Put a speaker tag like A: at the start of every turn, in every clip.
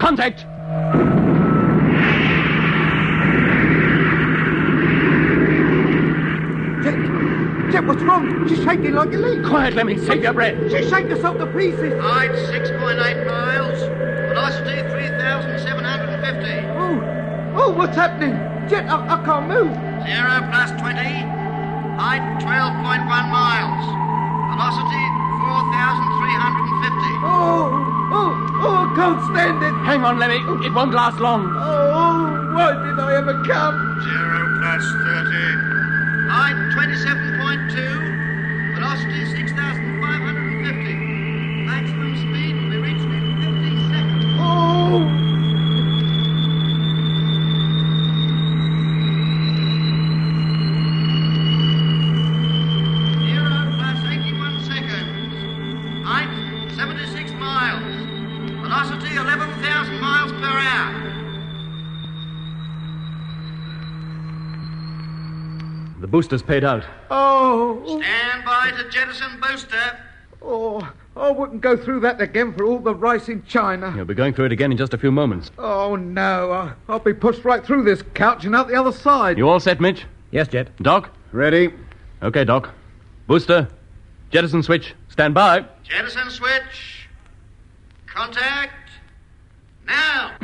A: Contact!
B: Jet, Jet, what's wrong? She's shaking like a leaf.
A: Quiet, Lemmy. Save your breath.
B: She's shaking herself to pieces.
C: Height 6.8 miles. Velocity 3,750.
B: Oh, oh, what's happening? Jet, I, I can't move.
C: Zero plus 20. Height 12.1 miles. Velocity 4,350.
B: Oh, oh, oh, I can't stand it.
A: Hang on, Lemmy. It won't last long.
B: Oh, why did I ever come?
C: Zero plus 30. Height 27.2. Velocity 11,000 miles per hour.
A: The booster's paid out.
B: oh,
C: Stand by to jettison booster.
B: oh, I wouldn't go through that again for all the rice in China.
A: You'll be going through it again in just a few moments.
B: Oh, no, I, I'll be pushed right through this couch and out the other side.
A: You all set, Mitch?
D: Yes, Jet.
A: Doc?
E: Ready?
A: Okay, Doc. Booster. Jettison switch. Stand by.
C: Jettison switch. Contact. Now.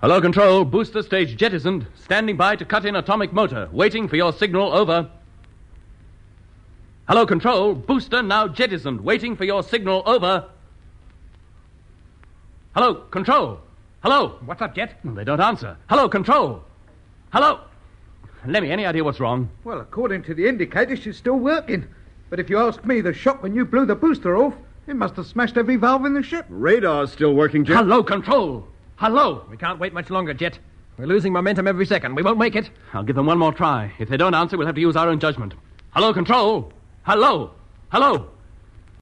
A: Hello, Control. Booster stage jettisoned. Standing by to cut in atomic motor. Waiting for your signal. Over. Hello, Control. Booster now jettisoned. Waiting for your signal. Over. Hello, Control. Hello.
D: What's up, Jet?
A: They don't answer. Hello, Control. Hello. Lemmy, any idea what's wrong?
B: Well, according to the indicator, she's still working. But if you ask me, the shock when you blew the booster off, it must have smashed every valve in the ship.
E: Radar's still working, Jet.
A: Hello, Control. Hello.
D: We can't wait much longer, Jet. We're losing momentum every second. We won't make it.
A: I'll give them one more try. If they don't answer, we'll have to use our own judgment. Hello, Control. Hello. Hello.